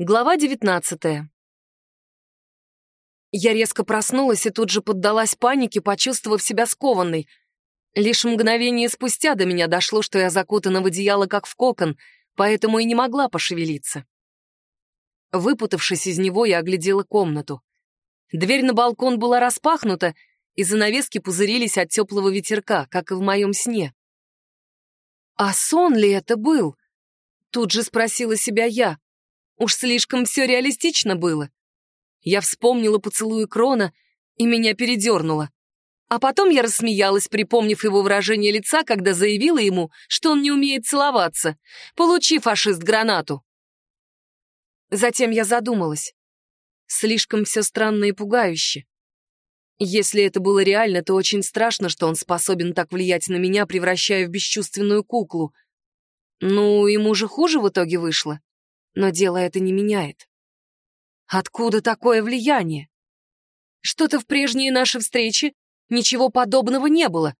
Глава девятнадцатая. Я резко проснулась и тут же поддалась панике, почувствовав себя скованной. Лишь мгновение спустя до меня дошло, что я закутана в одеяло, как в кокон, поэтому и не могла пошевелиться. Выпутавшись из него, я оглядела комнату. Дверь на балкон была распахнута, и занавески пузырились от теплого ветерка, как и в моем сне. «А сон ли это был?» Тут же спросила себя я. Уж слишком все реалистично было. Я вспомнила поцелуй Крона, и меня передернуло. А потом я рассмеялась, припомнив его выражение лица, когда заявила ему, что он не умеет целоваться. Получи, фашист, гранату. Затем я задумалась. Слишком все странно и пугающе. Если это было реально, то очень страшно, что он способен так влиять на меня, превращая в бесчувственную куклу. Ну, ему же хуже в итоге вышло но дело это не меняет. Откуда такое влияние? Что-то в прежние наши встречи ничего подобного не было.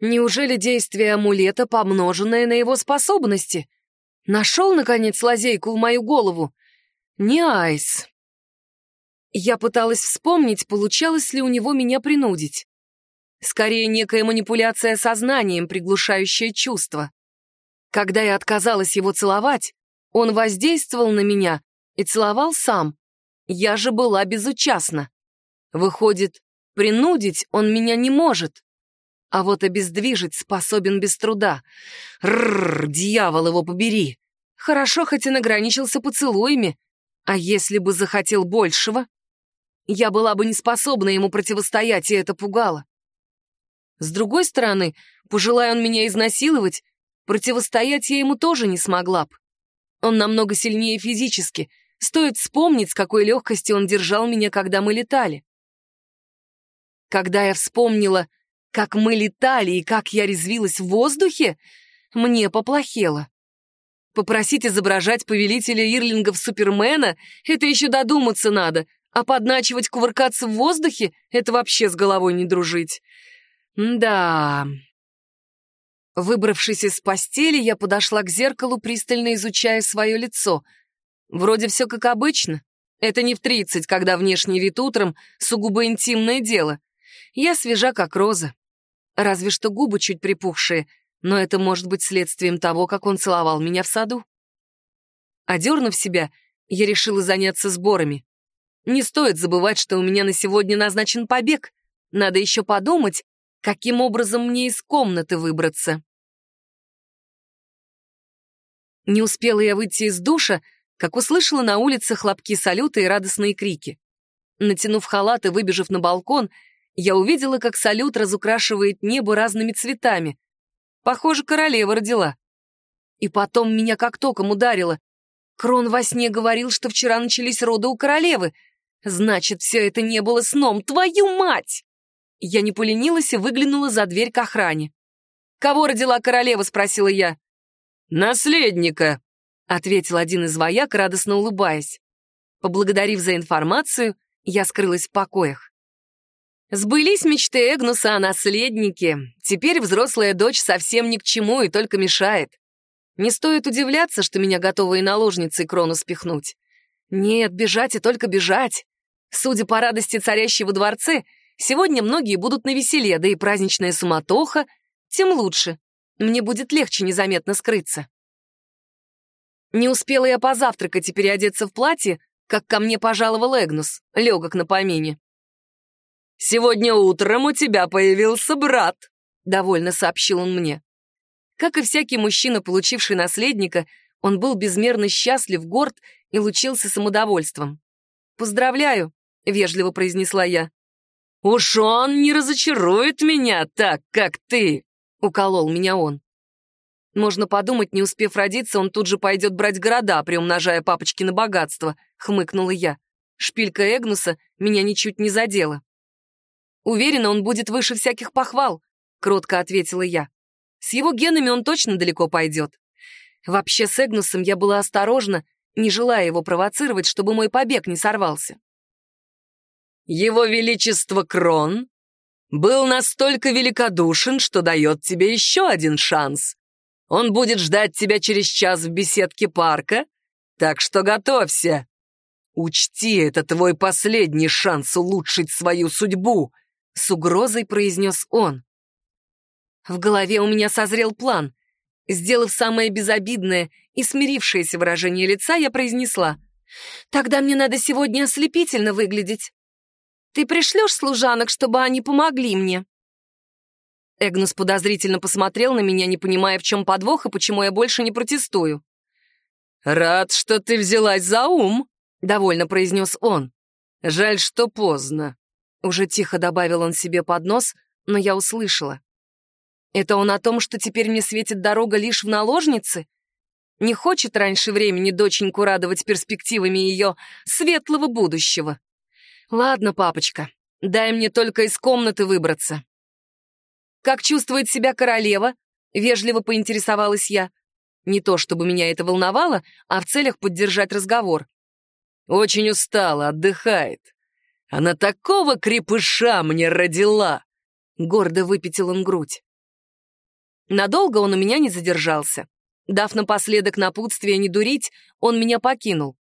Неужели действие амулета, помноженное на его способности? Нашел, наконец, лазейку в мою голову? Не Айс. Я пыталась вспомнить, получалось ли у него меня принудить. Скорее, некая манипуляция сознанием, приглушающая чувства. Когда я отказалась его целовать, он воздействовал на меня и целовал сам. Я же была безучастна. Выходит, принудить он меня не может. А вот обездвижить способен без труда. Рррр, дьявол его побери. Хорошо, хоть и награничился поцелуями. А если бы захотел большего? Я была бы не способна ему противостоять, и это пугало. С другой стороны, пожелая он меня изнасиловать, противостоять я ему тоже не смогла б. Он намного сильнее физически. Стоит вспомнить, с какой легкостью он держал меня, когда мы летали. Когда я вспомнила, как мы летали и как я резвилась в воздухе, мне поплохело. Попросить изображать повелителя Ирлингов Супермена — это еще додуматься надо, а подначивать кувыркаться в воздухе — это вообще с головой не дружить. Да, Выбравшись из постели, я подошла к зеркалу, пристально изучая свое лицо. Вроде все как обычно. Это не в тридцать, когда внешний вид утром — сугубо интимное дело. Я свежа, как роза. Разве что губы чуть припухшие, но это может быть следствием того, как он целовал меня в саду. Одернув себя, я решила заняться сборами. Не стоит забывать, что у меня на сегодня назначен побег. Надо еще подумать, каким образом мне из комнаты выбраться. Не успела я выйти из душа, как услышала на улице хлопки салюта и радостные крики. Натянув халат и выбежав на балкон, я увидела, как салют разукрашивает небо разными цветами. Похоже, королева родила. И потом меня как током ударило. Крон во сне говорил, что вчера начались роды у королевы. Значит, все это не было сном. Твою мать! Я не поленилась и выглянула за дверь к охране. «Кого родила королева?» — спросила я. «Наследника», — ответил один из вояк, радостно улыбаясь. Поблагодарив за информацию, я скрылась в покоях. Сбылись мечты Эгнуса о наследнике. Теперь взрослая дочь совсем ни к чему и только мешает. Не стоит удивляться, что меня готовы и наложницей крону спихнуть. Нет, бежать и только бежать. Судя по радости царящей во дворце, сегодня многие будут на веселе, да и праздничная суматоха, тем лучше. Мне будет легче незаметно скрыться. Не успела я позавтракать и переодеться в платье, как ко мне пожаловал Эгнус, легок на помине. «Сегодня утром у тебя появился брат», — довольно сообщил он мне. Как и всякий мужчина, получивший наследника, он был безмерно счастлив, горд и лучился самодовольством. «Поздравляю», — вежливо произнесла я. «Уж он не разочарует меня так, как ты», — уколол меня он. Можно подумать, не успев родиться, он тут же пойдет брать города, приумножая папочки на богатство, — хмыкнула я. Шпилька Эгнуса меня ничуть не задела. «Уверена, он будет выше всяких похвал», — кротко ответила я. «С его генами он точно далеко пойдет. Вообще с Эгнусом я была осторожна, не желая его провоцировать, чтобы мой побег не сорвался». «Его Величество Крон был настолько великодушен, что дает тебе еще один шанс. Он будет ждать тебя через час в беседке парка, так что готовься. Учти, это твой последний шанс улучшить свою судьбу», — с угрозой произнес он. В голове у меня созрел план. Сделав самое безобидное и смирившееся выражение лица, я произнесла. «Тогда мне надо сегодня ослепительно выглядеть. Ты пришлешь служанок, чтобы они помогли мне?» Эгнус подозрительно посмотрел на меня, не понимая, в чем подвох и почему я больше не протестую. «Рад, что ты взялась за ум», — довольно произнес он. «Жаль, что поздно». Уже тихо добавил он себе под нос, но я услышала. Это он о том, что теперь мне светит дорога лишь в наложнице? Не хочет раньше времени доченьку радовать перспективами ее светлого будущего. Ладно, папочка, дай мне только из комнаты выбраться. Как чувствует себя королева? Вежливо поинтересовалась я. Не то чтобы меня это волновало, а в целях поддержать разговор. Очень устала, отдыхает. Она такого крепыша мне родила!» Гордо выпятил он грудь. Надолго он у меня не задержался. Дав напоследок напутствие не дурить, он меня покинул.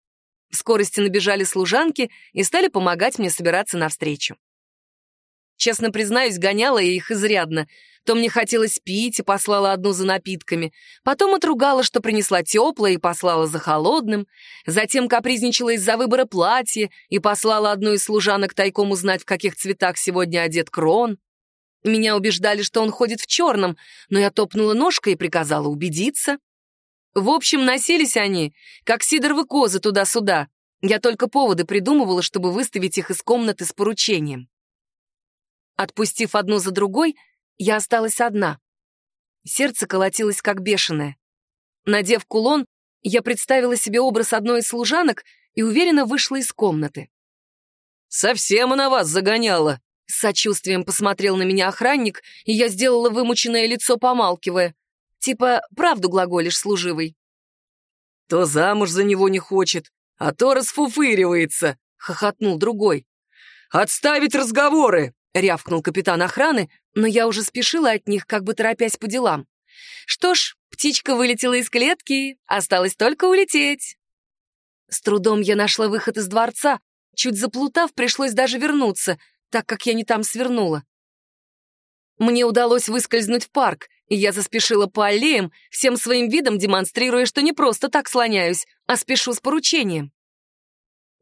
В скорости набежали служанки и стали помогать мне собираться навстречу. Честно признаюсь, гоняла я их изрядно. То мне хотелось пить и послала одну за напитками, потом отругала, что принесла теплое и послала за холодным, затем капризничала из-за выбора платья и послала одну из служанок тайком узнать, в каких цветах сегодня одет крон. Меня убеждали, что он ходит в черном, но я топнула ножкой и приказала убедиться. В общем, носились они, как сидоровы козы туда-сюда. Я только поводы придумывала, чтобы выставить их из комнаты с поручением. Отпустив одну за другой, я осталась одна. Сердце колотилось, как бешеное. Надев кулон, я представила себе образ одной из служанок и уверенно вышла из комнаты. «Совсем она вас загоняла», с сочувствием посмотрел на меня охранник, и я сделала вымученное лицо, помалкивая. Типа, правду глаголишь, служивый. То замуж за него не хочет, а то расфуфыривается, хохотнул другой. «Отставить разговоры!» — рявкнул капитан охраны, но я уже спешила от них, как бы торопясь по делам. Что ж, птичка вылетела из клетки, осталось только улететь. С трудом я нашла выход из дворца, чуть заплутав, пришлось даже вернуться — так как я не там свернула. Мне удалось выскользнуть в парк, и я заспешила по аллеям, всем своим видом демонстрируя, что не просто так слоняюсь, а спешу с поручением.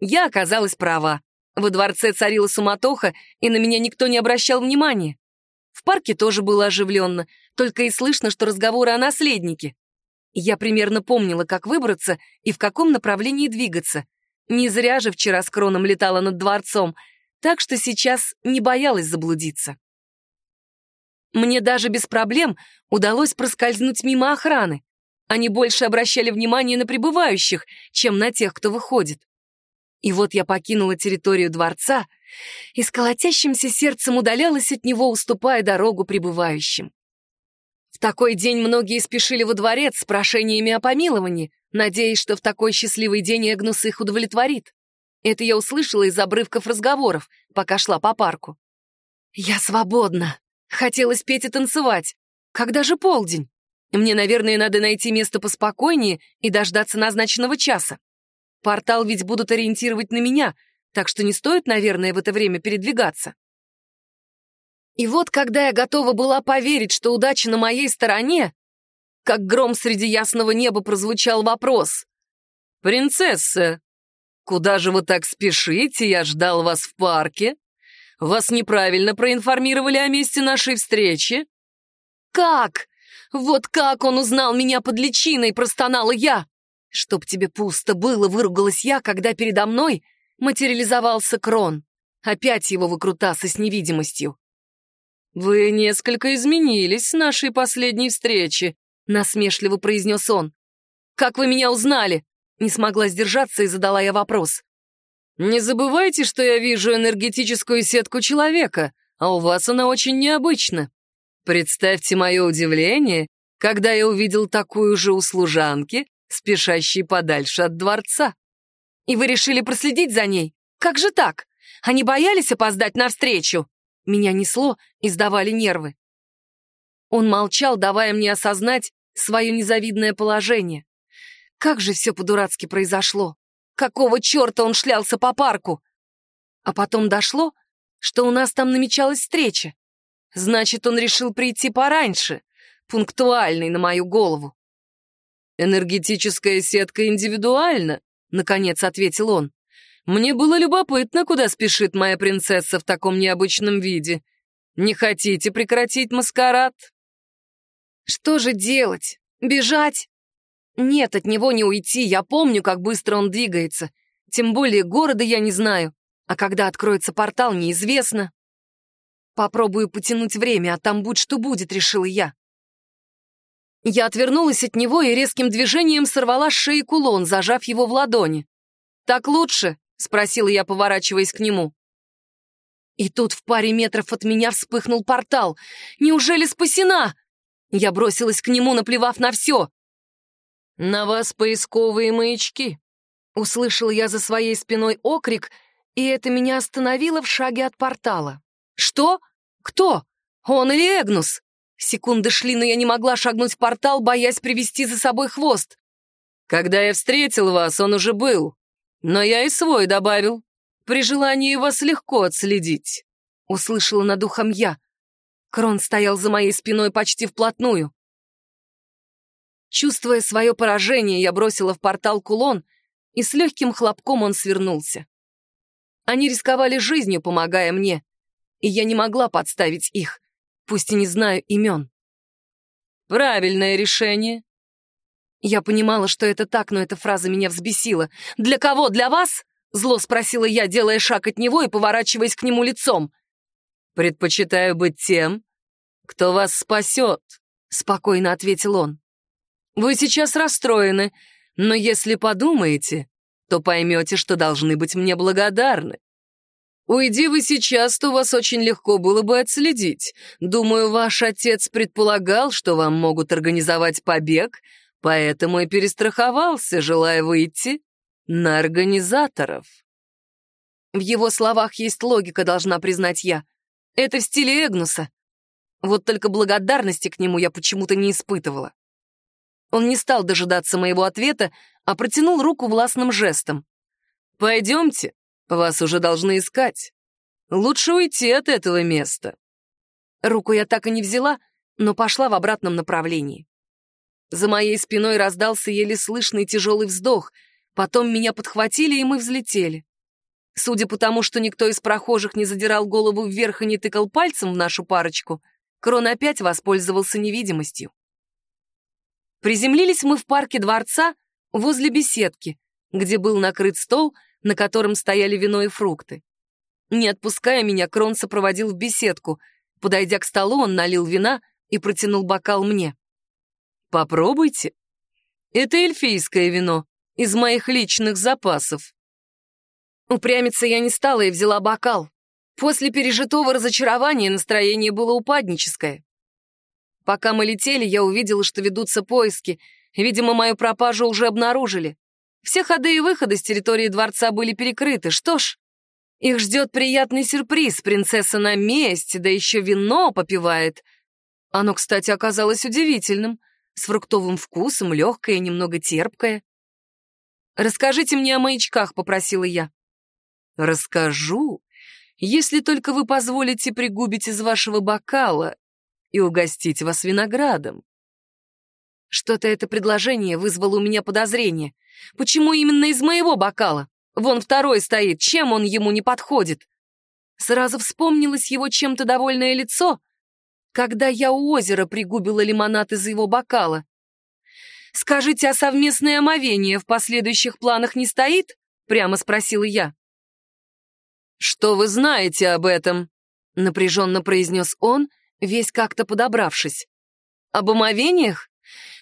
Я оказалась права. Во дворце царила суматоха, и на меня никто не обращал внимания. В парке тоже было оживленно, только и слышно, что разговоры о наследнике. Я примерно помнила, как выбраться и в каком направлении двигаться. Не зря же вчера с кроном летала над дворцом, так что сейчас не боялась заблудиться. Мне даже без проблем удалось проскользнуть мимо охраны. Они больше обращали внимание на прибывающих, чем на тех, кто выходит. И вот я покинула территорию дворца и с колотящимся сердцем удалялась от него, уступая дорогу прибывающим. В такой день многие спешили во дворец с прошениями о помиловании, надеясь, что в такой счастливый день Эгнус их удовлетворит. Это я услышала из обрывков разговоров, пока шла по парку. «Я свободна!» Хотелось петь и танцевать. Когда же полдень? Мне, наверное, надо найти место поспокойнее и дождаться назначенного часа. Портал ведь будут ориентировать на меня, так что не стоит, наверное, в это время передвигаться. И вот, когда я готова была поверить, что удача на моей стороне, как гром среди ясного неба прозвучал вопрос. «Принцесса, «Куда же вы так спешите? Я ждал вас в парке. Вас неправильно проинформировали о месте нашей встречи». «Как? Вот как он узнал меня под личиной?» — простонала я. «Чтоб тебе пусто было», — выругалась я, когда передо мной материализовался крон. Опять его выкрутасы с невидимостью. «Вы несколько изменились с нашей последней встречи», — насмешливо произнес он. «Как вы меня узнали?» Не смогла сдержаться и задала я вопрос. «Не забывайте, что я вижу энергетическую сетку человека, а у вас она очень необычна. Представьте мое удивление, когда я увидел такую же у служанки, спешащей подальше от дворца. И вы решили проследить за ней? Как же так? Они боялись опоздать навстречу?» Меня несло и сдавали нервы. Он молчал, давая мне осознать свое незавидное положение. Как же все по-дурацки произошло! Какого черта он шлялся по парку? А потом дошло, что у нас там намечалась встреча. Значит, он решил прийти пораньше, пунктуальный на мою голову. «Энергетическая сетка индивидуальна», — наконец ответил он. «Мне было любопытно, куда спешит моя принцесса в таком необычном виде. Не хотите прекратить маскарад?» «Что же делать? Бежать?» «Нет, от него не уйти, я помню, как быстро он двигается. Тем более города я не знаю, а когда откроется портал, неизвестно. Попробую потянуть время, а там будь что будет, решила я. Я отвернулась от него и резким движением сорвала с шеи кулон, зажав его в ладони. «Так лучше?» — спросила я, поворачиваясь к нему. И тут в паре метров от меня вспыхнул портал. «Неужели спасена?» Я бросилась к нему, наплевав на все. «На вас поисковые маячки!» Услышал я за своей спиной окрик, и это меня остановило в шаге от портала. «Что? Кто? Он или Эгнус?» Секунды шли, но я не могла шагнуть в портал, боясь привести за собой хвост. «Когда я встретил вас, он уже был. Но я и свой добавил. При желании вас легко отследить», — услышала над ухом я. Крон стоял за моей спиной почти вплотную. Чувствуя свое поражение, я бросила в портал кулон, и с легким хлопком он свернулся. Они рисковали жизнью, помогая мне, и я не могла подставить их пусть и не знаю имен. Правильное решение. Я понимала, что это так, но эта фраза меня взбесила. «Для кого? Для вас?» — зло спросила я, делая шаг от него и поворачиваясь к нему лицом. «Предпочитаю быть тем, кто вас спасет», — спокойно ответил он. «Вы сейчас расстроены, но если подумаете, то поймете, что должны быть мне благодарны. Уйди вы сейчас, то вас очень легко было бы отследить. Думаю, ваш отец предполагал, что вам могут организовать побег, поэтому и перестраховался, желая выйти на организаторов. В его словах есть логика, должна признать я. Это в стиле Эгнуса. Вот только благодарности к нему я почему-то не испытывала. Он не стал дожидаться моего ответа, а протянул руку властным жестом. «Пойдемте, вас уже должны искать. Лучше уйти от этого места». Руку я так и не взяла, но пошла в обратном направлении. За моей спиной раздался еле слышный тяжелый вздох, потом меня подхватили, и мы взлетели. Судя по тому, что никто из прохожих не задирал голову вверх и не тыкал пальцем в нашу парочку, Крон опять воспользовался невидимостью. Приземлились мы в парке дворца возле беседки, где был накрыт стол — на котором стояли вино и фрукты. Не отпуская меня, Крон сопроводил в беседку. Подойдя к столу, он налил вина и протянул бокал мне. «Попробуйте. Это эльфийское вино, из моих личных запасов». Упрямиться я не стала и взяла бокал. После пережитого разочарования настроение было упадническое. Пока мы летели, я увидела, что ведутся поиски. Видимо, мою пропажу уже обнаружили. Все ходы и выходы с территории дворца были перекрыты. Что ж, их ждет приятный сюрприз. Принцесса на месте, да еще вино попивает. Оно, кстати, оказалось удивительным. С фруктовым вкусом, легкое, немного терпкое. «Расскажите мне о маячках», — попросила я. «Расскажу, если только вы позволите пригубить из вашего бокала и угостить вас виноградом». Что-то это предложение вызвало у меня подозрение. Почему именно из моего бокала? Вон второй стоит, чем он ему не подходит? Сразу вспомнилось его чем-то довольное лицо, когда я у озера пригубила лимонад из его бокала. «Скажите, а совместное омовение в последующих планах не стоит?» — прямо спросила я. «Что вы знаете об этом?» — напряженно произнес он, весь как-то подобравшись. «Об омовениях?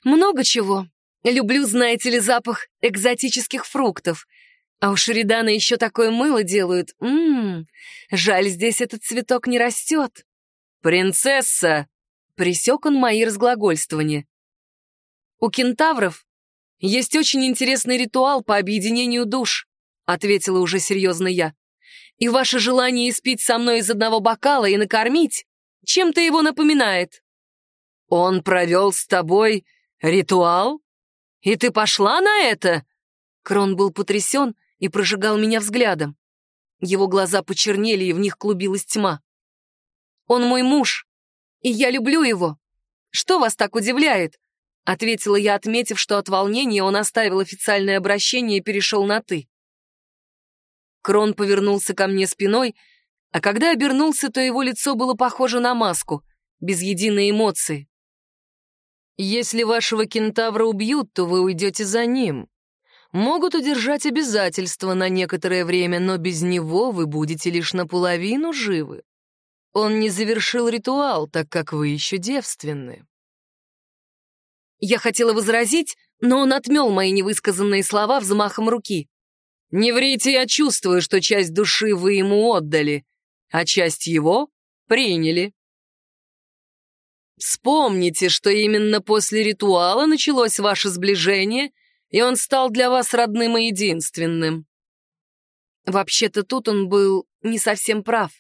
Много чего. Люблю, знаете ли, запах экзотических фруктов. А у Шеридана еще такое мыло делают. Ммм, жаль, здесь этот цветок не растет. «Принцесса!» — присек он мои разглагольствования. «У кентавров есть очень интересный ритуал по объединению душ», — ответила уже серьезно я. «И ваше желание испить со мной из одного бокала и накормить чем-то его напоминает». «Он провел с тобой ритуал?» «И ты пошла на это?» Крон был потрясен и прожигал меня взглядом. Его глаза почернели, и в них клубилась тьма. «Он мой муж, и я люблю его. Что вас так удивляет?» Ответила я, отметив, что от волнения он оставил официальное обращение и перешел на «ты». Крон повернулся ко мне спиной, а когда обернулся, то его лицо было похоже на маску, без единой эмоции. «Если вашего кентавра убьют, то вы уйдете за ним. Могут удержать обязательства на некоторое время, но без него вы будете лишь наполовину живы. Он не завершил ритуал, так как вы еще девственны». Я хотела возразить, но он отмел мои невысказанные слова взмахом руки. «Не врите, я чувствую, что часть души вы ему отдали, а часть его приняли. Вспомните, что именно после ритуала началось ваше сближение, и он стал для вас родным и единственным». Вообще-то тут он был не совсем прав.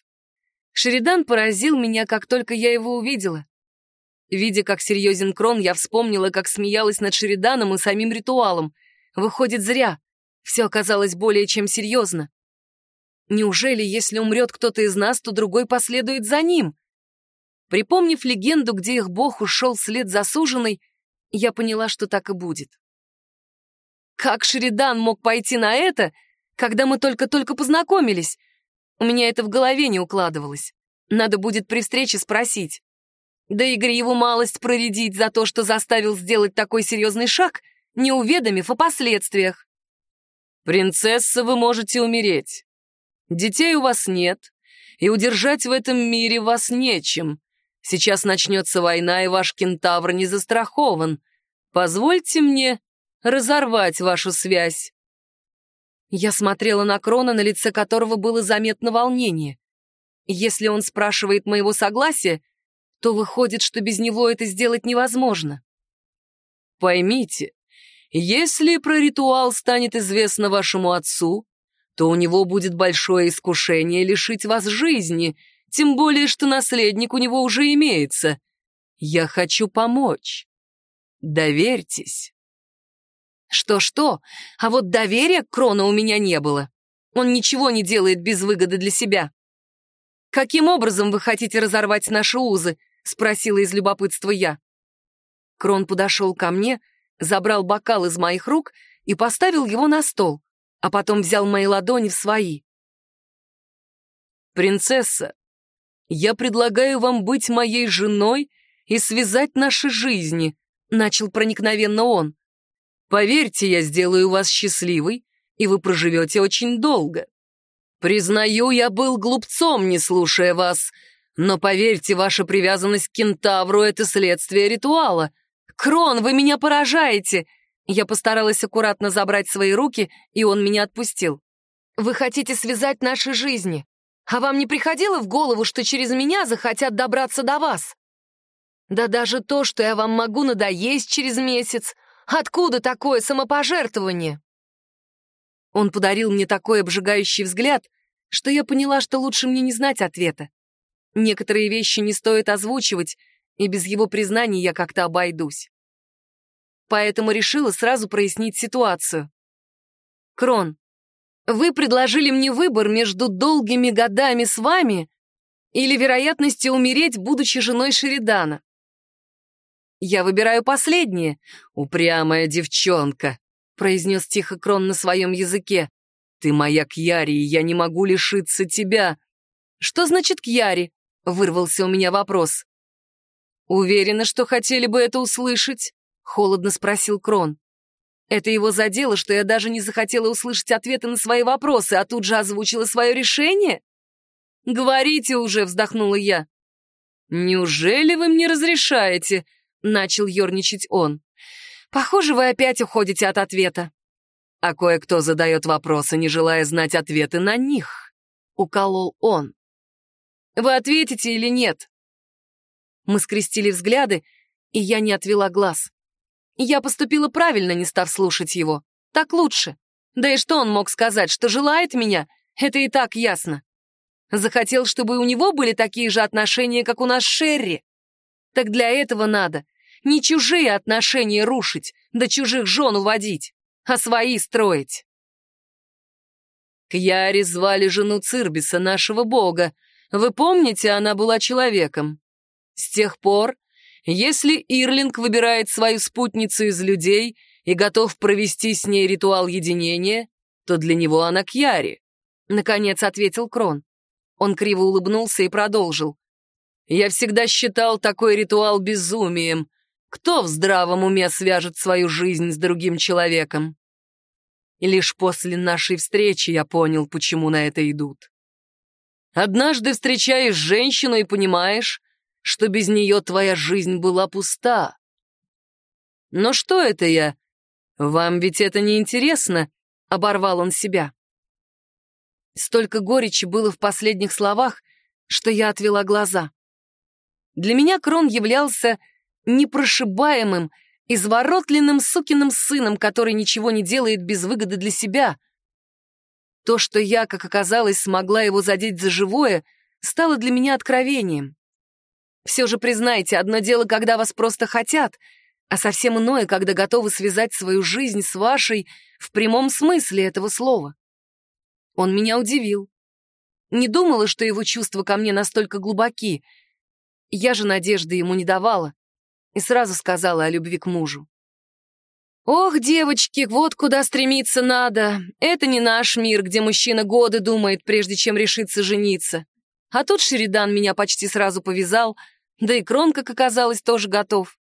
Шеридан поразил меня, как только я его увидела. Видя, как серьезен Крон, я вспомнила, как смеялась над Шериданом и самим ритуалом. Выходит, зря. Все оказалось более чем серьезно. Неужели, если умрет кто-то из нас, то другой последует за ним? Припомнив легенду, где их бог ушел вслед за суженой, я поняла, что так и будет. Как Шеридан мог пойти на это, когда мы только-только познакомились? У меня это в голове не укладывалось. Надо будет при встрече спросить. Да и его малость проредить за то, что заставил сделать такой серьезный шаг, не уведомив о последствиях. «Принцесса, вы можете умереть. Детей у вас нет, и удержать в этом мире вас нечем. Сейчас начнется война, и ваш кентавр не застрахован. Позвольте мне разорвать вашу связь». Я смотрела на Крона, на лице которого было заметно волнение. Если он спрашивает моего согласия, то выходит, что без него это сделать невозможно. Поймите, если про ритуал станет известно вашему отцу, то у него будет большое искушение лишить вас жизни, тем более, что наследник у него уже имеется. Я хочу помочь. Доверьтесь. Что-что, а вот доверия к Крону у меня не было. Он ничего не делает без выгоды для себя. Каким образом вы хотите разорвать наши узы? — спросила из любопытства я. Крон подошел ко мне, забрал бокал из моих рук и поставил его на стол, а потом взял мои ладони в свои. «Принцесса, я предлагаю вам быть моей женой и связать наши жизни», — начал проникновенно он. «Поверьте, я сделаю вас счастливой, и вы проживете очень долго. Признаю, я был глупцом, не слушая вас, но поверьте, ваша привязанность к кентавру — это следствие ритуала. Крон, вы меня поражаете!» Я постаралась аккуратно забрать свои руки, и он меня отпустил. «Вы хотите связать наши жизни. А вам не приходило в голову, что через меня захотят добраться до вас? Да даже то, что я вам могу надоесть через месяц. Откуда такое самопожертвование?» Он подарил мне такой обжигающий взгляд, что я поняла, что лучше мне не знать ответа. Некоторые вещи не стоит озвучивать, и без его признаний я как-то обойдусь. Поэтому решила сразу прояснить ситуацию. Крон, вы предложили мне выбор между долгими годами с вами или вероятностью умереть, будучи женой Шеридана. Я выбираю последнее, упрямая девчонка, произнес тихо Крон на своем языке. Ты моя Кьяри, и я не могу лишиться тебя. Что значит Кьяри? — вырвался у меня вопрос. «Уверена, что хотели бы это услышать?» — холодно спросил Крон. Это его задело, что я даже не захотела услышать ответы на свои вопросы, а тут же озвучила свое решение? «Говорите уже», — вздохнула я. «Неужели вы мне разрешаете?» — начал ерничать он. «Похоже, вы опять уходите от ответа». «А кое-кто задает вопросы, не желая знать ответы на них», — уколол он. Вы ответите или нет?» Мы скрестили взгляды, и я не отвела глаз. Я поступила правильно, не став слушать его. Так лучше. Да и что он мог сказать, что желает меня? Это и так ясно. Захотел, чтобы у него были такие же отношения, как у нас с Шерри. Так для этого надо не чужие отношения рушить, да чужих жен уводить, а свои строить. Кьяри звали жену Цирбиса, нашего бога. Вы помните, она была человеком. С тех пор, если Ирлинг выбирает свою спутницу из людей и готов провести с ней ритуал единения, то для него она Кьяри. Наконец ответил Крон. Он криво улыбнулся и продолжил. «Я всегда считал такой ритуал безумием. Кто в здравом уме свяжет свою жизнь с другим человеком?» И лишь после нашей встречи я понял, почему на это идут. Однажды встречаешь женщину и понимаешь, что без нее твоя жизнь была пуста. Но что это я? Вам ведь это не интересно? Оборвал он себя. Столько горечи было в последних словах, что я отвела глаза. Для меня Крон являлся непрошибаемым, изворотленным сукиным сыном, который ничего не делает без выгоды для себя. То, что я, как оказалось, смогла его задеть за живое, стало для меня откровением. Все же признайте, одно дело, когда вас просто хотят, а совсем иное, когда готовы связать свою жизнь с вашей в прямом смысле этого слова. Он меня удивил. Не думала, что его чувства ко мне настолько глубоки. Я же надежды ему не давала и сразу сказала о любви к мужу. «Ох, девочки, вот куда стремиться надо. Это не наш мир, где мужчина годы думает, прежде чем решиться жениться. А тут Шеридан меня почти сразу повязал, да и Крон, как оказалось, тоже готов.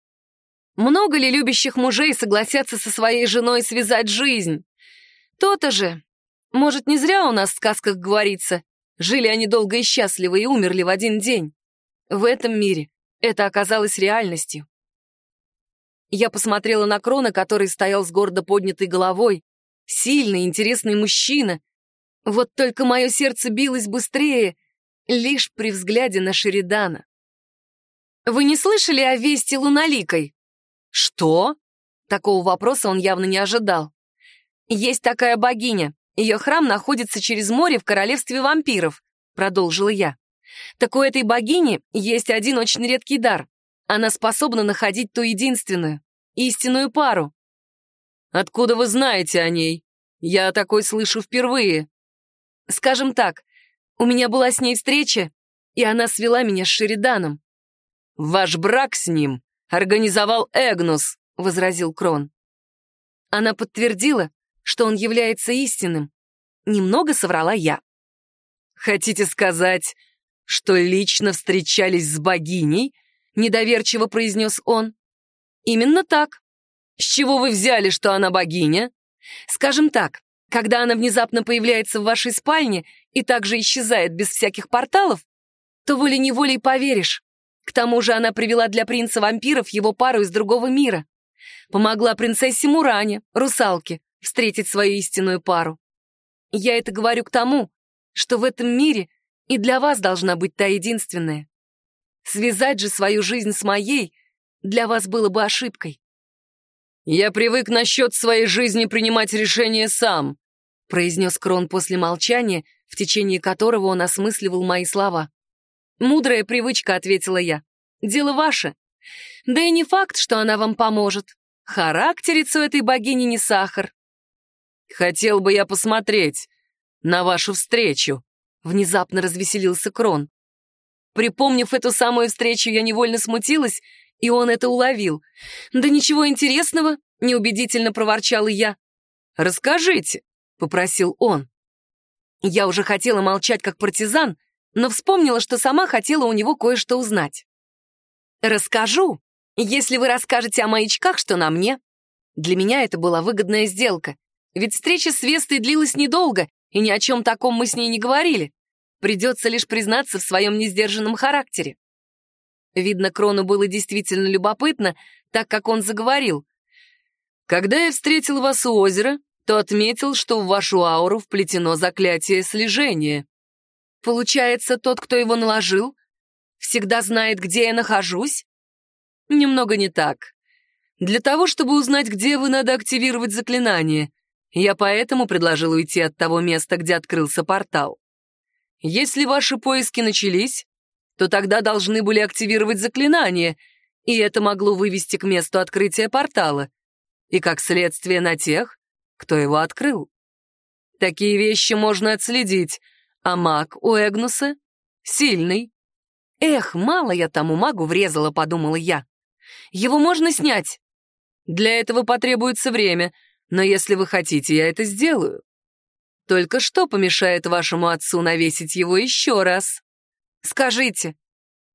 Много ли любящих мужей согласятся со своей женой связать жизнь? То-то же. Может, не зря у нас в сказках говорится, жили они долго и счастливо и умерли в один день. В этом мире это оказалось реальностью. Я посмотрела на Крона, который стоял с гордо поднятой головой. Сильный, интересный мужчина. Вот только мое сердце билось быстрее, лишь при взгляде на Шеридана. «Вы не слышали о вести Луналикой?» «Что?» Такого вопроса он явно не ожидал. «Есть такая богиня. Ее храм находится через море в королевстве вампиров», — продолжила я. «Так у этой богини есть один очень редкий дар. Она способна находить ту единственную, истинную пару». «Откуда вы знаете о ней? Я такой слышу впервые». «Скажем так, у меня была с ней встреча, и она свела меня с Шериданом». «Ваш брак с ним организовал Эгнус», — возразил Крон. Она подтвердила, что он является истинным. Немного соврала я. «Хотите сказать, что лично встречались с богиней?» — недоверчиво произнес он. «Именно так». «С чего вы взяли, что она богиня?» «Скажем так, когда она внезапно появляется в вашей спальне и также исчезает без всяких порталов, то волей-неволей поверишь. К тому же она привела для принца вампиров его пару из другого мира. Помогла принцессе Муране, русалке, встретить свою истинную пару. Я это говорю к тому, что в этом мире и для вас должна быть та единственная. Связать же свою жизнь с моей для вас было бы ошибкой. «Я привык насчет своей жизни принимать решения сам», произнес Крон после молчания, в течение которого он осмысливал мои слова. «Мудрая привычка», — ответила я. «Дело ваше. Да и не факт, что она вам поможет. Характерец у этой богини не сахар». «Хотел бы я посмотреть на вашу встречу», — внезапно развеселился Крон. Припомнив эту самую встречу, я невольно смутилась, и он это уловил. «Да ничего интересного», — неубедительно проворчала я. «Расскажите», — попросил он. Я уже хотела молчать как партизан, но вспомнила, что сама хотела у него кое-что узнать. «Расскажу, если вы расскажете о маячках, что на мне». Для меня это была выгодная сделка, ведь встреча с Вестой длилась недолго, и ни о чем таком мы с ней не говорили. Придется лишь признаться в своем несдержанном характере. Видно, Крону было действительно любопытно, так как он заговорил. «Когда я встретил вас у озера, то отметил, что в вашу ауру вплетено заклятие слежения. Получается, тот, кто его наложил, всегда знает, где я нахожусь? Немного не так. Для того, чтобы узнать, где вы, надо активировать заклинание. Я поэтому предложил уйти от того места, где открылся портал. Если ваши поиски начались, то тогда должны были активировать заклинание, и это могло вывести к месту открытия портала, и как следствие на тех, кто его открыл. Такие вещи можно отследить, а маг у Эгнуса сильный. Эх, мало я тому магу врезала, подумала я. Его можно снять. Для этого потребуется время, но если вы хотите, я это сделаю. Только что помешает вашему отцу навесить его еще раз? Скажите,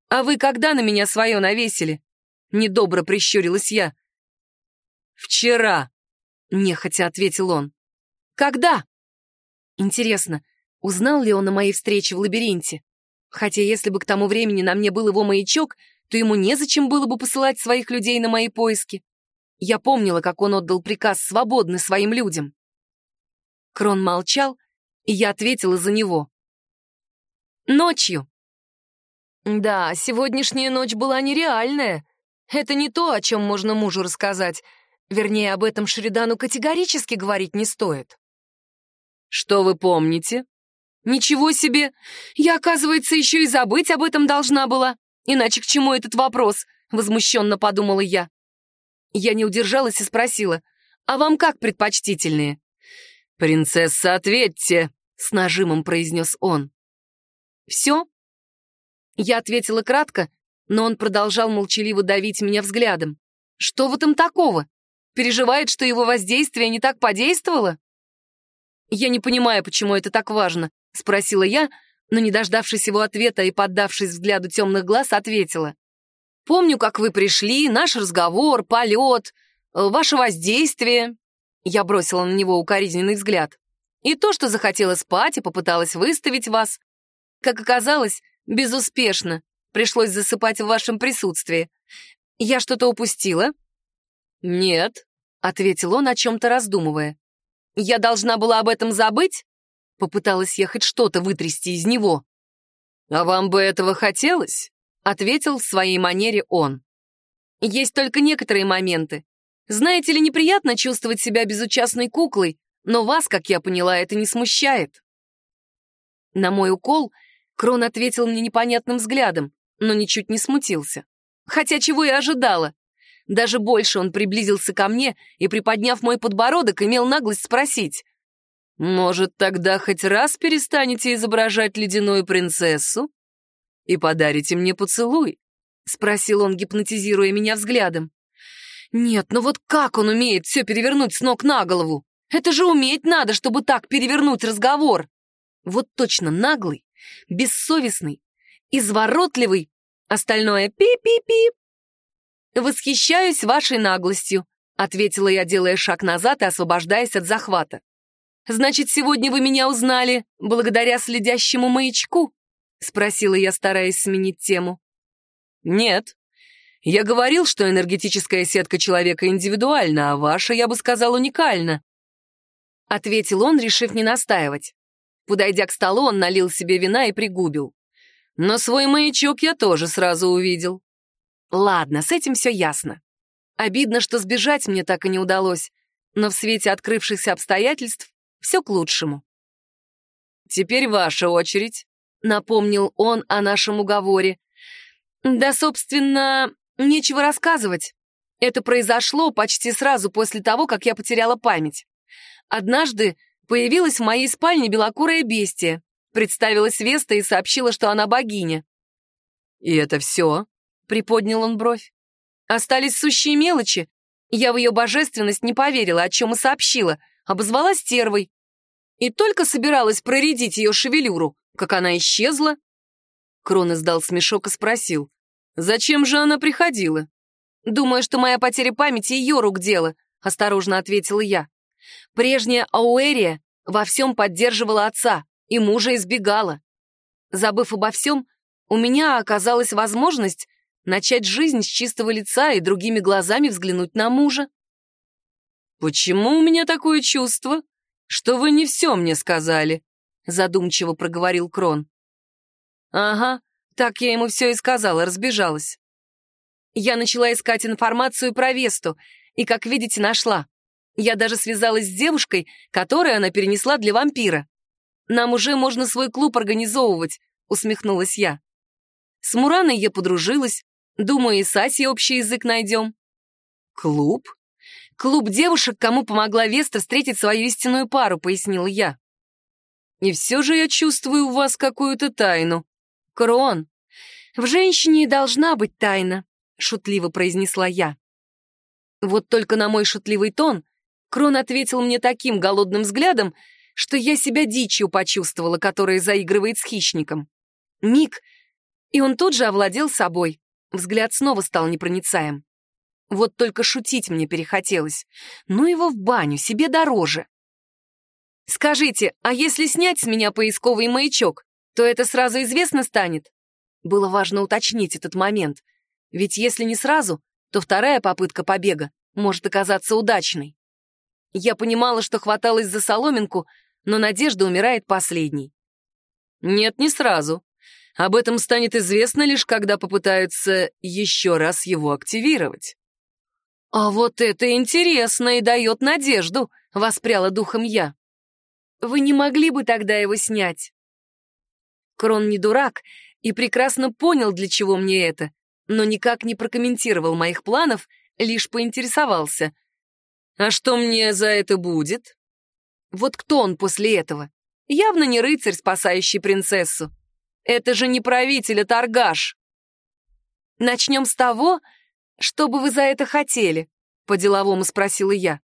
а вы когда на меня свое навесили? Недобро прищурилась я. Вчера, нехотя ответил он. Когда? Интересно, узнал ли он о моей встрече в лабиринте? Хотя если бы к тому времени на мне был его маячок, то ему незачем было бы посылать своих людей на мои поиски. Я помнила, как он отдал приказ свободно своим людям. Крон молчал, и я ответила за него. Ночью. Да, сегодняшняя ночь была нереальная. Это не то, о чем можно мужу рассказать. Вернее, об этом Шеридану категорически говорить не стоит. Что вы помните? Ничего себе! Я, оказывается, еще и забыть об этом должна была. Иначе к чему этот вопрос? Возмущенно подумала я. Я не удержалась и спросила, а вам как предпочтительнее? «Принцесса, ответьте!» — с нажимом произнес он. «Все?» Я ответила кратко, но он продолжал молчаливо давить меня взглядом. «Что в этом такого? Переживает, что его воздействие не так подействовало?» «Я не понимаю, почему это так важно», — спросила я, но, не дождавшись его ответа и поддавшись взгляду темных глаз, ответила. «Помню, как вы пришли, наш разговор, полет, э, ваше воздействие. Я бросила на него укоризненный взгляд. И то, что захотела спать и попыталась выставить вас. Как оказалось, безуспешно. Пришлось засыпать в вашем присутствии. Я что-то упустила? Нет, ответил он, о чем-то раздумывая. Я должна была об этом забыть? Попыталась я хоть что-то вытрясти из него. А вам бы этого хотелось? Ответил в своей манере он. Есть только некоторые моменты, знаете ли, неприятно чувствовать себя безучастной куклой, но вас, как я поняла, это не смущает. На мой укол Крон ответил мне непонятным взглядом, но ничуть не смутился. Хотя чего я ожидала? Даже больше он приблизился ко мне и, приподняв мой подбородок, имел наглость спросить. «Может, тогда хоть раз перестанете изображать ледяную принцессу и подарите мне поцелуй?» — спросил он, гипнотизируя меня взглядом. Нет, но вот как он умеет все перевернуть с ног на голову? Это же уметь надо, чтобы так перевернуть разговор. Вот точно наглый, бессовестный, изворотливый, остальное пи-пи-пи. «Восхищаюсь вашей наглостью», — ответила я, делая шаг назад и освобождаясь от захвата. «Значит, сегодня вы меня узнали благодаря следящему маячку?» — спросила я, стараясь сменить тему. «Нет», я говорил, что энергетическая сетка человека индивидуальна, а ваша, я бы сказал, уникальна. Ответил он, решив не настаивать. Подойдя к столу, он налил себе вина и пригубил. Но свой маячок я тоже сразу увидел. Ладно, с этим все ясно. Обидно, что сбежать мне так и не удалось, но в свете открывшихся обстоятельств все к лучшему. «Теперь ваша очередь», — напомнил он о нашем уговоре. «Да, собственно, Нечего рассказывать. Это произошло почти сразу после того, как я потеряла память. Однажды появилась в моей спальне белокурая бестия, представилась Веста и сообщила, что она богиня. «И это все?» — приподнял он бровь. «Остались сущие мелочи. Я в ее божественность не поверила, о чем и сообщила, обозвала стервой. И только собиралась проредить ее шевелюру, как она исчезла». Крон издал смешок и спросил. «Зачем же она приходила?» «Думаю, что моя потеря памяти ее рук дело», — осторожно ответила я. «Прежняя Ауэрия во всем поддерживала отца и мужа избегала. Забыв обо всем, у меня оказалась возможность начать жизнь с чистого лица и другими глазами взглянуть на мужа. «Почему у меня такое чувство, что вы не все мне сказали?» задумчиво проговорил Крон. «Ага, так я ему все и сказала, разбежалась. Я начала искать информацию про Весту, и, как видите, нашла. Я даже связалась с девушкой, которую она перенесла для вампира. Нам уже можно свой клуб организовывать, усмехнулась я. С Мураной я подружилась, Думаю, и с Асей общий язык найдем. Клуб? Клуб девушек, кому помогла Веста встретить свою истинную пару, пояснила я. И все же я чувствую у вас какую-то тайну. Крон, в женщине должна быть тайна, шутливо произнесла я. Вот только на мой шутливый тон Крон ответил мне таким голодным взглядом, что я себя дичью почувствовала, которая заигрывает с хищником. Миг, и он тут же овладел собой. Взгляд снова стал непроницаем. Вот только шутить мне перехотелось. Ну его в баню, себе дороже. «Скажите, а если снять с меня поисковый маячок, то это сразу известно станет?» Было важно уточнить этот момент. Ведь если не сразу, то вторая попытка побега может оказаться удачной. Я понимала, что хваталась за соломинку, но надежда умирает последней. Нет, не сразу. Об этом станет известно лишь, когда попытаются еще раз его активировать. «А вот это интересно и дает надежду», — воспряла духом я. «Вы не могли бы тогда его снять?» Крон не дурак и прекрасно понял, для чего мне это, но никак не прокомментировал моих планов, лишь поинтересовался. «А что мне за это будет?» Вот кто он после этого? Явно не рыцарь, спасающий принцессу. Это же не правитель, а торгаш. Начнем с того, «Что бы вы за это хотели?» — по-деловому спросила я.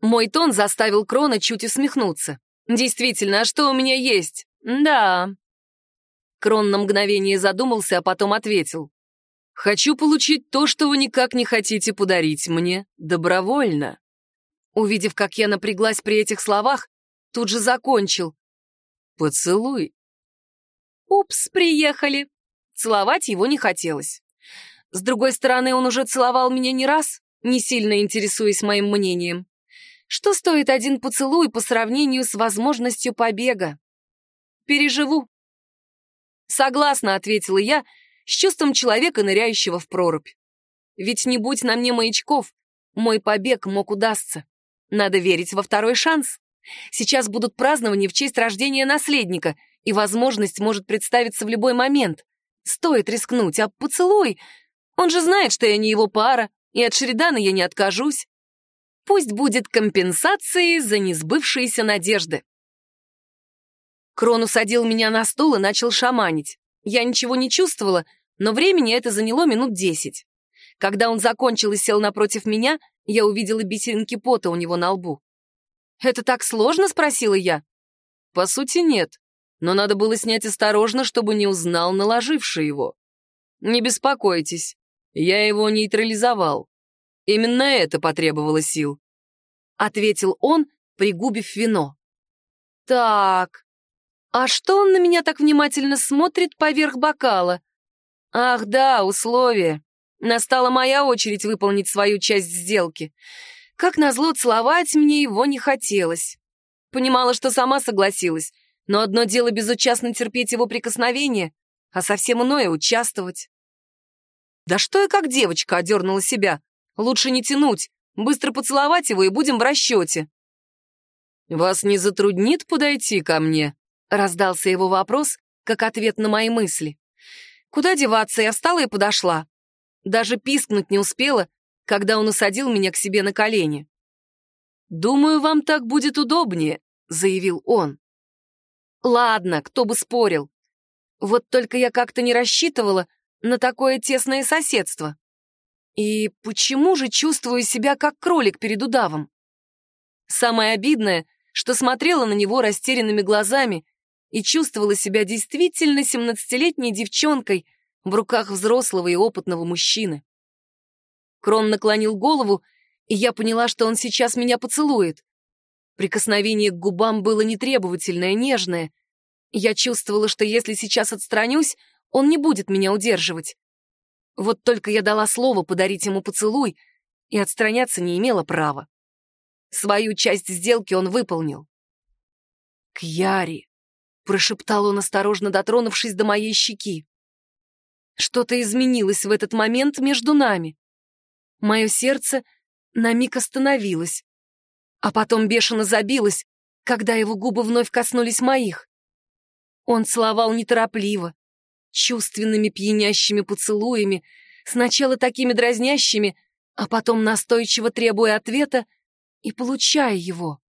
Мой тон заставил Крона чуть усмехнуться. «Действительно, а что у меня есть?» «Да». Крон на мгновение задумался, а потом ответил. «Хочу получить то, что вы никак не хотите подарить мне, добровольно». Увидев, как я напряглась при этих словах, тут же закончил. «Поцелуй». «Упс, приехали». Целовать его не хотелось. С другой стороны, он уже целовал меня не раз, не сильно интересуясь моим мнением. Что стоит один поцелуй по сравнению с возможностью побега? Переживу. Согласна, ответила я, с чувством человека, ныряющего в прорубь. Ведь не будь на мне маячков, мой побег мог удастся. Надо верить во второй шанс. Сейчас будут празднования в честь рождения наследника, и возможность может представиться в любой момент. Стоит рискнуть, а поцелуй он же знает, что я не его пара, и от Шеридана я не откажусь. Пусть будет компенсацией за несбывшиеся надежды. Крон усадил меня на стул и начал шаманить. Я ничего не чувствовала, но времени это заняло минут десять. Когда он закончил и сел напротив меня, я увидела бисеринки пота у него на лбу. «Это так сложно?» — спросила я. «По сути, нет. Но надо было снять осторожно, чтобы не узнал наложивший его. Не беспокойтесь, я его нейтрализовал. Именно это потребовало сил. Ответил он, пригубив вино. Так, а что он на меня так внимательно смотрит поверх бокала? Ах да, условия. Настала моя очередь выполнить свою часть сделки. Как назло, целовать мне его не хотелось. Понимала, что сама согласилась, но одно дело безучастно терпеть его прикосновение, а совсем иное — участвовать. Да что я как девочка одернула себя. Лучше не тянуть, быстро поцеловать его и будем в расчете. «Вас не затруднит подойти ко мне?» — раздался его вопрос, как ответ на мои мысли. Куда деваться, я встала и подошла. Даже пискнуть не успела, когда он усадил меня к себе на колени. «Думаю, вам так будет удобнее», — заявил он. «Ладно, кто бы спорил. Вот только я как-то не рассчитывала, на такое тесное соседство? И почему же чувствую себя как кролик перед удавом? Самое обидное, что смотрела на него растерянными глазами и чувствовала себя действительно семнадцатилетней девчонкой в руках взрослого и опытного мужчины. Крон наклонил голову, и я поняла, что он сейчас меня поцелует. Прикосновение к губам было нетребовательное, нежное. Я чувствовала, что если сейчас отстранюсь, он не будет меня удерживать. Вот только я дала слово подарить ему поцелуй и отстраняться не имела права. Свою часть сделки он выполнил. «Кьяри», — прошептал он, осторожно дотронувшись до моей щеки. Что-то изменилось в этот момент между нами. Мое сердце на миг остановилось, а потом бешено забилось, когда его губы вновь коснулись моих. Он целовал неторопливо, чувственными пьянящими поцелуями, сначала такими дразнящими, а потом настойчиво требуя ответа и получая его.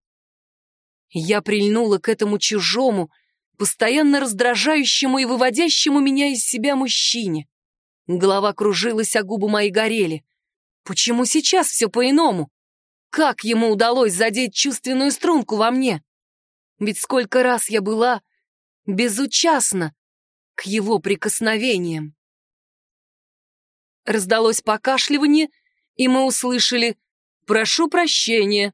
Я прильнула к этому чужому, постоянно раздражающему и выводящему меня из себя мужчине. Голова кружилась, а губы мои горели. Почему сейчас все по-иному? Как ему удалось задеть чувственную струнку во мне? Ведь сколько раз я была безучастна к его прикосновениям. Раздалось покашливание, и мы услышали «Прошу прощения».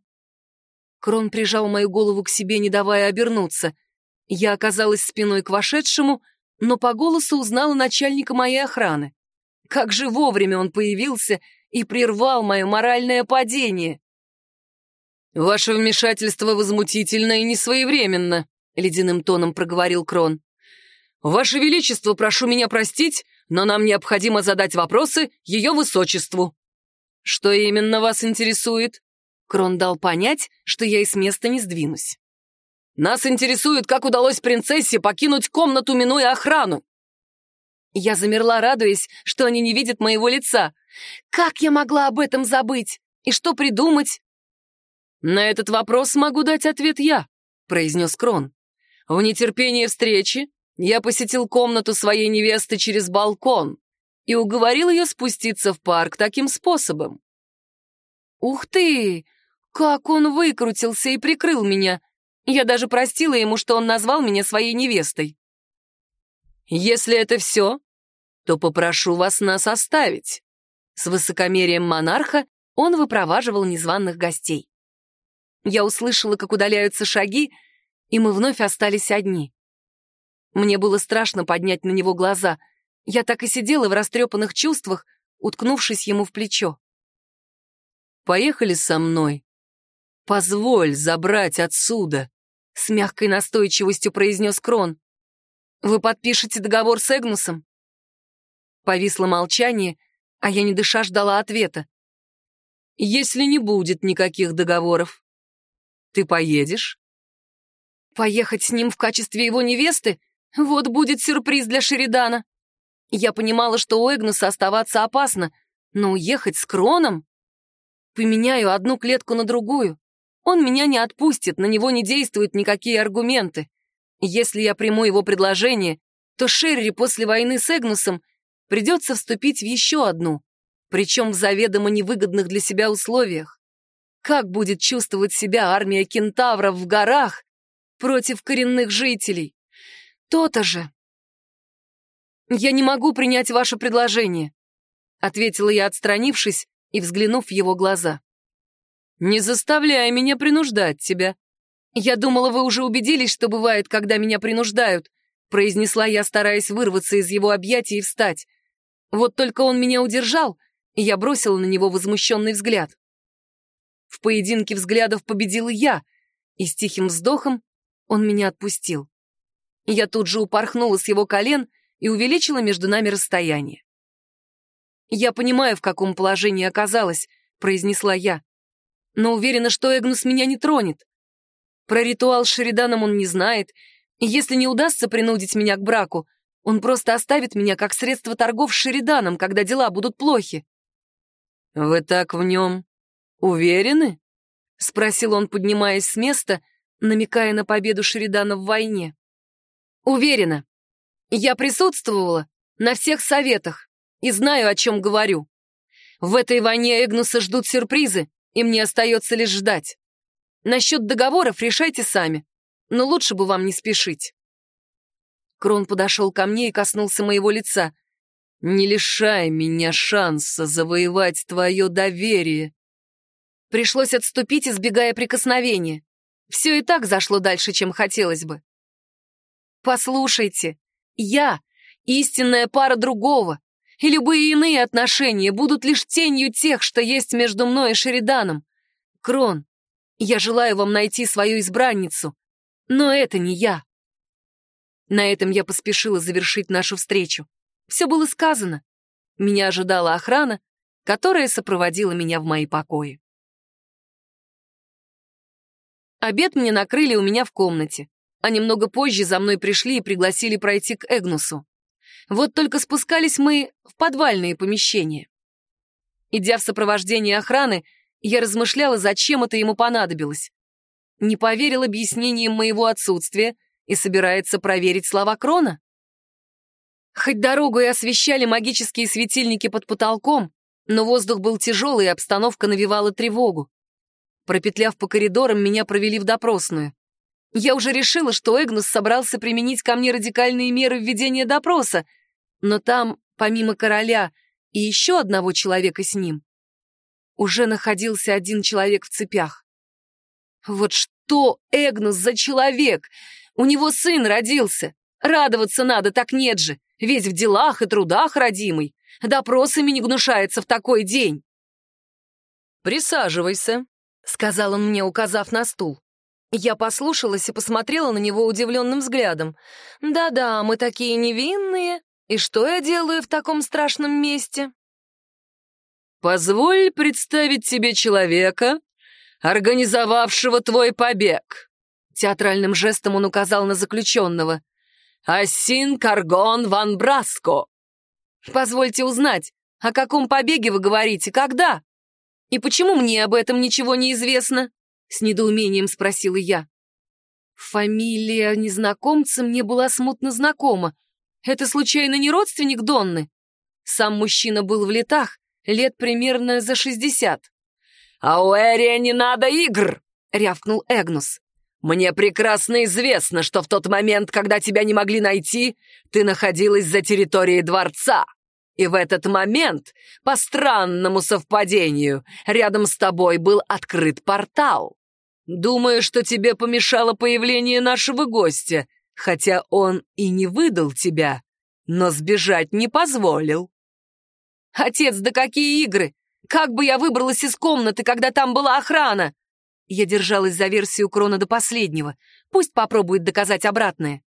Крон прижал мою голову к себе, не давая обернуться. Я оказалась спиной к вошедшему, но по голосу узнала начальника моей охраны. Как же вовремя он появился и прервал мое моральное падение. «Ваше вмешательство возмутительно и несвоевременно», — ледяным тоном проговорил Крон. «Ваше Величество, прошу меня простить, но нам необходимо задать вопросы Ее Высочеству». «Что именно вас интересует?» Крон дал понять, что я и с места не сдвинусь. «Нас интересует, как удалось принцессе покинуть комнату, минуя охрану». Я замерла, радуясь, что они не видят моего лица. Как я могла об этом забыть? И что придумать? «На этот вопрос могу дать ответ я», — произнес Крон. «В нетерпении встречи я посетил комнату своей невесты через балкон и уговорил ее спуститься в парк таким способом. Ух ты! Как он выкрутился и прикрыл меня! Я даже простила ему, что он назвал меня своей невестой. Если это все, то попрошу вас нас оставить. С высокомерием монарха он выпроваживал незваных гостей. Я услышала, как удаляются шаги, и мы вновь остались одни. Мне было страшно поднять на него глаза. Я так и сидела в растрепанных чувствах, уткнувшись ему в плечо. «Поехали со мной. Позволь забрать отсюда», — с мягкой настойчивостью произнес Крон. «Вы подпишете договор с Эгнусом?» Повисло молчание, а я не дыша ждала ответа. «Если не будет никаких договоров, ты поедешь?» «Поехать с ним в качестве его невесты? Вот будет сюрприз для Шеридана!» Я понимала, что у Эгнуса оставаться опасно, но уехать с Кроном? Поменяю одну клетку на другую. Он меня не отпустит, на него не действуют никакие аргументы. Если я приму его предложение, то Шерри после войны с Эгнусом придется вступить в еще одну, причем в заведомо невыгодных для себя условиях. Как будет чувствовать себя армия кентавров в горах против коренных жителей? То-то же. «Я не могу принять ваше предложение», — ответила я, отстранившись и взглянув в его глаза. «Не заставляй меня принуждать тебя». «Я думала, вы уже убедились, что бывает, когда меня принуждают», — произнесла я, стараясь вырваться из его объятий и встать. Вот только он меня удержал, и я бросила на него возмущенный взгляд. В поединке взглядов победила я, и с тихим вздохом он меня отпустил. Я тут же упорхнула с его колен и увеличила между нами расстояние. «Я понимаю, в каком положении оказалась», — произнесла я. «Но уверена, что Эгнус меня не тронет. Про ритуал с Шериданом он не знает, и если не удастся принудить меня к браку, он просто оставит меня как средство торгов с Шериданом, когда дела будут плохи». «Вы так в нем «Уверены?» — спросил он, поднимаясь с места, намекая на победу Шеридана в войне. «Уверена. Я присутствовала на всех советах и знаю, о чем говорю. В этой войне Эгнуса ждут сюрпризы, и мне остается лишь ждать. Насчет договоров решайте сами, но лучше бы вам не спешить». Крон подошел ко мне и коснулся моего лица. «Не лишай меня шанса завоевать твое доверие», Пришлось отступить, избегая прикосновения. Все и так зашло дальше, чем хотелось бы. Послушайте, я — истинная пара другого, и любые иные отношения будут лишь тенью тех, что есть между мной и Шериданом. Крон, я желаю вам найти свою избранницу, но это не я. На этом я поспешила завершить нашу встречу. Все было сказано. Меня ожидала охрана, которая сопроводила меня в мои покои. Обед мне накрыли у меня в комнате, а немного позже за мной пришли и пригласили пройти к Эгнусу. Вот только спускались мы в подвальные помещения. Идя в сопровождении охраны, я размышляла, зачем это ему понадобилось. Не поверил объяснениям моего отсутствия и собирается проверить слова Крона? Хоть дорогу и освещали магические светильники под потолком, но воздух был тяжелый, и обстановка навевала тревогу. Пропетляв по коридорам, меня провели в допросную. Я уже решила, что Эгнус собрался применить ко мне радикальные меры введения допроса, но там, помимо короля и еще одного человека с ним, уже находился один человек в цепях. Вот что Эгнус за человек? У него сын родился. Радоваться надо, так нет же. Весь в делах и трудах родимый. Допросами не гнушается в такой день. «Присаживайся», — сказал он мне, указав на стул. Я послушалась и посмотрела на него удивленным взглядом. «Да-да, мы такие невинные. И что я делаю в таком страшном месте?» «Позволь представить тебе человека, организовавшего твой побег». Театральным жестом он указал на заключенного. «Асин Каргон Ван Браско». «Позвольте узнать, о каком побеге вы говорите, когда? И почему мне об этом ничего не известно?» С недоумением спросила я. Фамилия незнакомца мне была смутно знакома. Это случайно не родственник Донны? Сам мужчина был в летах, лет примерно за шестьдесят. «А у Эрия не надо игр!» — рявкнул Эгнус. «Мне прекрасно известно, что в тот момент, когда тебя не могли найти, ты находилась за территорией дворца. И в этот момент, по странному совпадению, рядом с тобой был открыт портал. Думаю, что тебе помешало появление нашего гостя, хотя он и не выдал тебя, но сбежать не позволил. Отец, да какие игры! Как бы я выбралась из комнаты, когда там была охрана? Я держалась за версию Крона до последнего. Пусть попробует доказать обратное.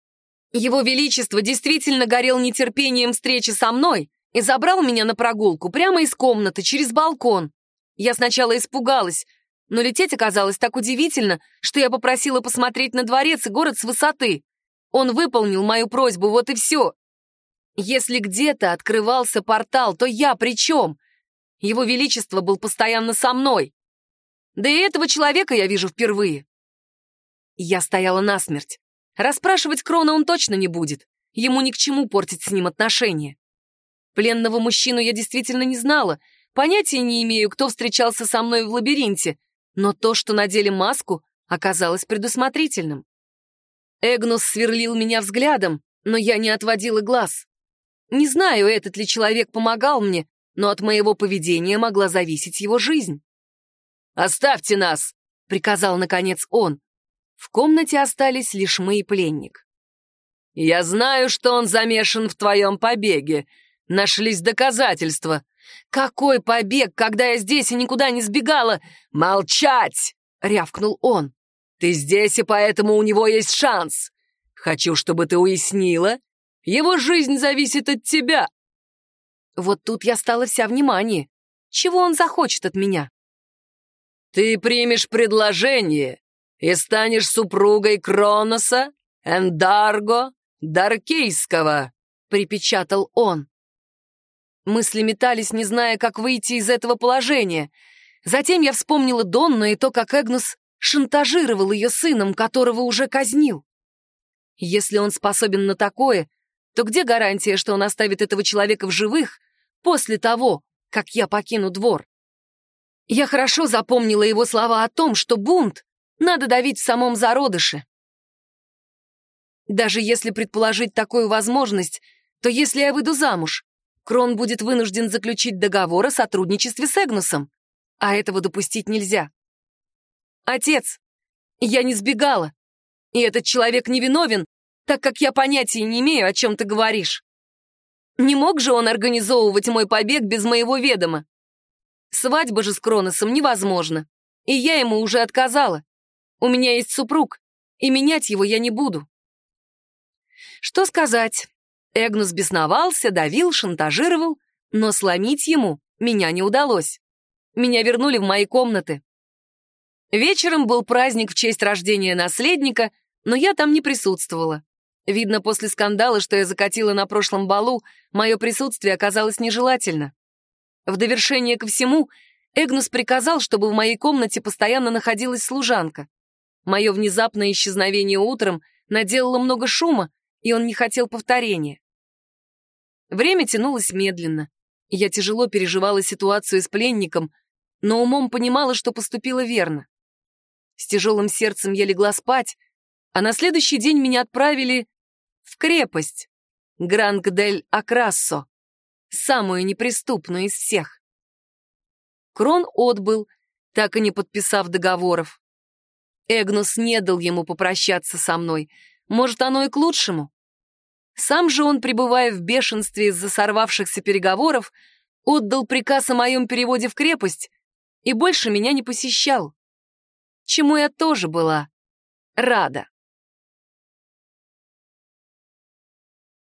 Его Величество действительно горел нетерпением встречи со мной и забрал меня на прогулку прямо из комнаты, через балкон. Я сначала испугалась, но лететь оказалось так удивительно, что я попросила посмотреть на дворец и город с высоты. Он выполнил мою просьбу, вот и все. Если где-то открывался портал, то я при чем? Его Величество был постоянно со мной. Да и этого человека я вижу впервые. Я стояла насмерть. Расспрашивать Крона он точно не будет. Ему ни к чему портить с ним отношения. Пленного мужчину я действительно не знала, понятия не имею, кто встречался со мной в лабиринте, но то, что надели маску, оказалось предусмотрительным. Эгнус сверлил меня взглядом, но я не отводила глаз. Не знаю, этот ли человек помогал мне, но от моего поведения могла зависеть его жизнь. «Оставьте нас!» — приказал, наконец, он. В комнате остались лишь мы и пленник. «Я знаю, что он замешан в твоем побеге. Нашлись доказательства. «Какой побег, когда я здесь и никуда не сбегала?» «Молчать!» — рявкнул он. «Ты здесь, и поэтому у него есть шанс. Хочу, чтобы ты уяснила. Его жизнь зависит от тебя». Вот тут я стала вся внимание. Чего он захочет от меня? «Ты примешь предложение и станешь супругой Кроноса, Эндарго, Даркейского», — припечатал он. Мысли метались, не зная, как выйти из этого положения. Затем я вспомнила Донну и то, как Эгнус шантажировал ее сыном, которого уже казнил. Если он способен на такое, то где гарантия, что он оставит этого человека в живых после того, как я покину двор? Я хорошо запомнила его слова о том, что бунт надо давить в самом зародыше. Даже если предположить такую возможность, то если я выйду замуж, Крон будет вынужден заключить договор о сотрудничестве с Эгнусом, а этого допустить нельзя. Отец, я не сбегала, и этот человек невиновен, так как я понятия не имею, о чем ты говоришь. Не мог же он организовывать мой побег без моего ведома? Свадьба же с Кроносом невозможно, и я ему уже отказала. У меня есть супруг, и менять его я не буду. Что сказать? Эгнус бесновался, давил, шантажировал, но сломить ему меня не удалось. Меня вернули в мои комнаты. Вечером был праздник в честь рождения наследника, но я там не присутствовала. Видно, после скандала, что я закатила на прошлом балу, мое присутствие оказалось нежелательно. В довершение ко всему, Эгнус приказал, чтобы в моей комнате постоянно находилась служанка. Мое внезапное исчезновение утром наделало много шума, и он не хотел повторения. Время тянулось медленно. Я тяжело переживала ситуацию с пленником, но умом понимала, что поступила верно. С тяжелым сердцем я легла спать, а на следующий день меня отправили в крепость Гранг-дель-Акрассо, самую неприступную из всех. Крон отбыл, так и не подписав договоров. Эгнус не дал ему попрощаться со мной. Может, оно и к лучшему. Сам же он, пребывая в бешенстве из-за сорвавшихся переговоров, отдал приказ о моем переводе в крепость и больше меня не посещал. Чему я тоже была рада.